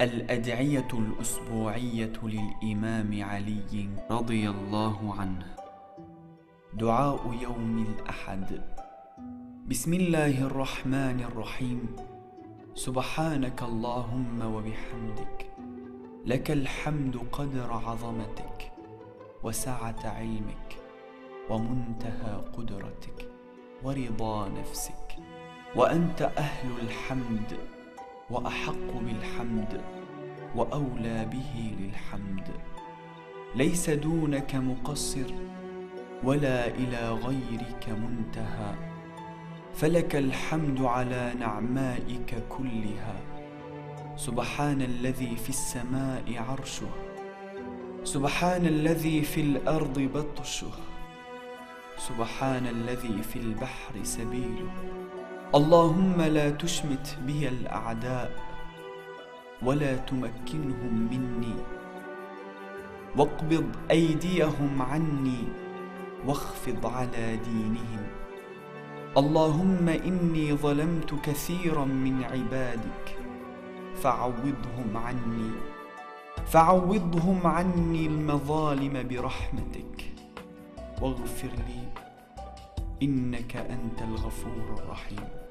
الأدعية الأسبوعية للإمام علي رضي الله عنه. دعاء يوم الأحد. بسم الله الرحمن الرحيم. سبحانك اللهم وبحمدك. لك الحمد قدر عظمتك وسعة علمك ومنتهى قدرتك ورضا نفسك. وأنت أهل الحمد. وأحق بالحمد وأولى به للحمد. ليس دونك مقصر ولا إلى غيرك منتهى. فلك الحمد على نعمائك كلها. سبحان الذي في السماء عرشه. سبحان الذي في الأرض بطشه. سبحان الذي في البحر سبيله. اللهم لا تشمت بي الأعداء ولا تمكنهم مني واقبض أيديهم عني واخفض على دينهم اللهم إني ظلمت كثيرا من عبادك فعوضهم عني فعوضهم عني المظالم برحمتك واغفر لي إنك أنت الغفور الرحيم.